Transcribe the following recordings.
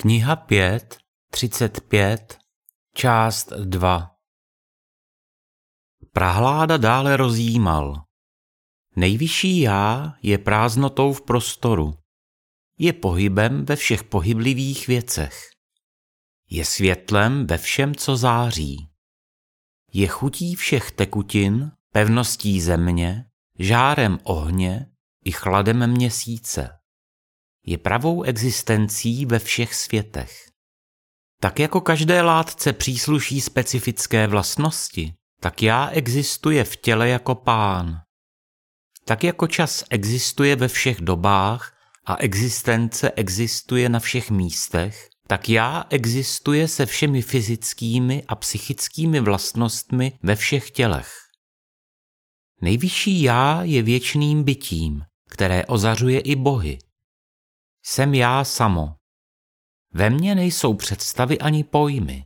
Kniha 5, 35, část 2 Prahláda dále rozjímal. Nejvyšší já je prázdnotou v prostoru. Je pohybem ve všech pohyblivých věcech. Je světlem ve všem, co září. Je chutí všech tekutin, pevností země, žárem ohně i chladem měsíce je pravou existencí ve všech světech. Tak jako každé látce přísluší specifické vlastnosti, tak já existuje v těle jako pán. Tak jako čas existuje ve všech dobách a existence existuje na všech místech, tak já existuje se všemi fyzickými a psychickými vlastnostmi ve všech tělech. Nejvyšší já je věčným bytím, které ozařuje i bohy, jsem já samo. Ve mně nejsou představy ani pojmy.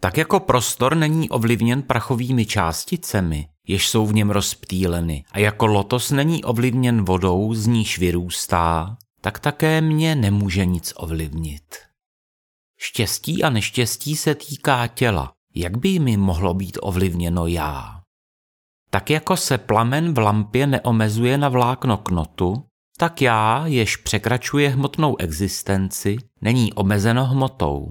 Tak jako prostor není ovlivněn prachovými částicemi, jež jsou v něm rozptýleny, a jako lotos není ovlivněn vodou, z níž vyrůstá, tak také mě nemůže nic ovlivnit. Štěstí a neštěstí se týká těla. Jak by mi mohlo být ovlivněno já? Tak jako se plamen v lampě neomezuje na vlákno knotu, tak já, jež překračuje hmotnou existenci, není omezeno hmotou.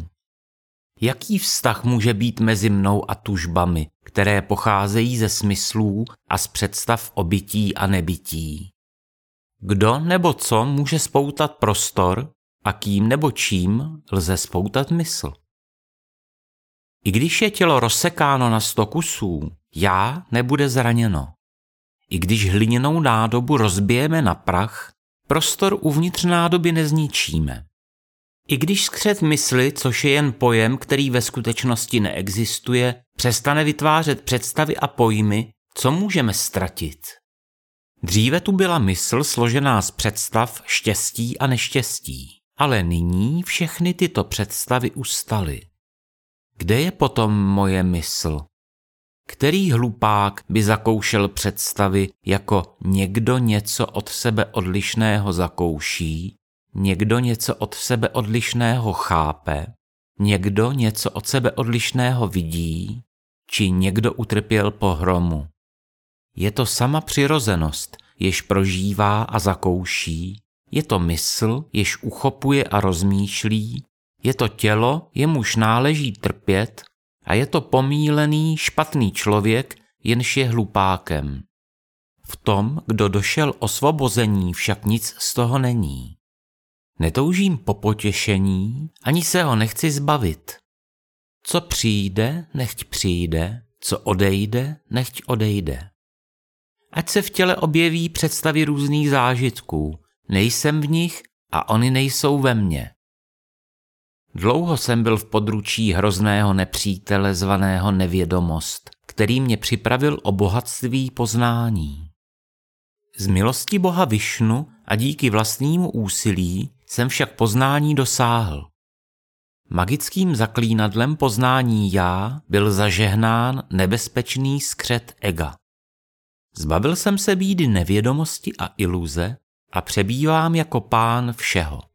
Jaký vztah může být mezi mnou a tužbami, které pocházejí ze smyslů a z představ o bytí a nebytí? Kdo nebo co může spoutat prostor a kým nebo čím lze spoutat mysl? I když je tělo rozsekáno na sto kusů, já nebude zraněno. I když hliněnou nádobu rozbijeme na prach, prostor uvnitř nádoby nezničíme. I když skřet mysli, což je jen pojem, který ve skutečnosti neexistuje, přestane vytvářet představy a pojmy, co můžeme ztratit? Dříve tu byla mysl složená z představ štěstí a neštěstí, ale nyní všechny tyto představy ustaly. Kde je potom moje mysl? Který hlupák by zakoušel představy jako někdo něco od sebe odlišného zakouší, někdo něco od sebe odlišného chápe, někdo něco od sebe odlišného vidí, či někdo utrpěl pohromu. Je to sama přirozenost, jež prožívá a zakouší, je to mysl, jež uchopuje a rozmýšlí, je to tělo, jemuž náleží trpět a je to pomílený, špatný člověk, jenž je hlupákem. V tom, kdo došel osvobození, však nic z toho není. Netoužím po potěšení, ani se ho nechci zbavit. Co přijde, nechť přijde, co odejde, nechť odejde. Ať se v těle objeví představy různých zážitků, nejsem v nich a oni nejsou ve mně. Dlouho jsem byl v područí hrozného nepřítele zvaného nevědomost, který mě připravil o bohatství poznání. Z milosti Boha Višnu a díky vlastnímu úsilí jsem však poznání dosáhl. Magickým zaklínadlem poznání já byl zažehnán nebezpečný skřet ega. Zbavil jsem se bídy nevědomosti a iluze a přebývám jako pán všeho.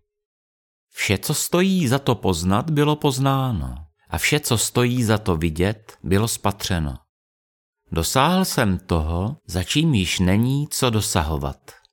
Vše, co stojí za to poznat, bylo poznáno a vše, co stojí za to vidět, bylo spatřeno. Dosáhl jsem toho, za čím již není co dosahovat.